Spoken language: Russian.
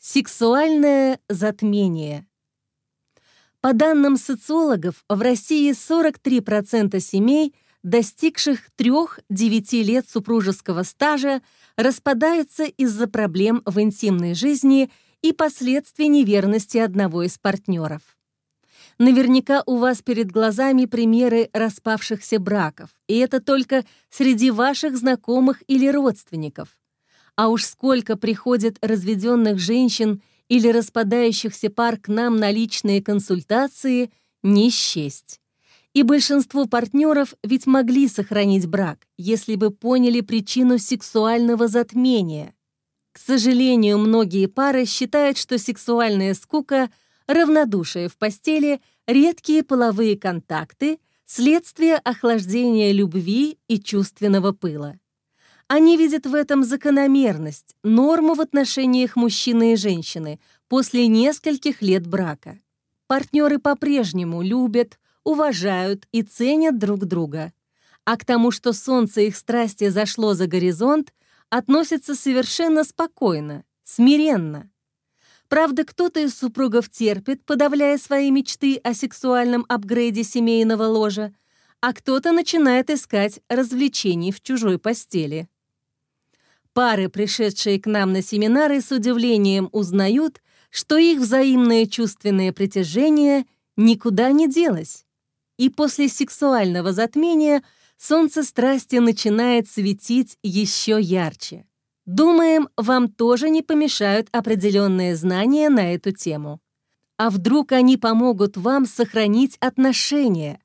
Сексуальное затмение. По данным социологов, в России 43% семей, достигших 3-9 лет супружеского стажа, распадаются из-за проблем в интимной жизни и последствий неверности одного из партнеров. Наверняка у вас перед глазами примеры распавшихся браков, и это только среди ваших знакомых или родственников. А уж сколько приходит разведенных женщин или распадающихся пар к нам на личные консультации, не счесть. И большинство партнеров ведь могли сохранить брак, если бы поняли причину сексуального затмения. К сожалению, многие пары считают, что сексуальная скука, равнодушие в постели, редкие половые контакты — следствие охлаждения любви и чувственного пыла. Они видят в этом закономерность, норму в отношениях мужчины и женщины после нескольких лет брака. Партнеры по-прежнему любят, уважают и ценят друг друга. А к тому, что солнце их страсти зашло за горизонт, относятся совершенно спокойно, смиренно. Правда, кто-то из супругов терпит, подавляя свои мечты о сексуальном апгрейде семейного ложа, а кто-то начинает искать развлечений в чужой постели. Пары, пришедшие к нам на семинары, с удивлением узнают, что их взаимное чувственное притяжение никуда не делось. И после сексуального затмения солнце страсти начинает светить еще ярче. Думаем, вам тоже не помешают определенные знания на эту тему. А вдруг они помогут вам сохранить отношения,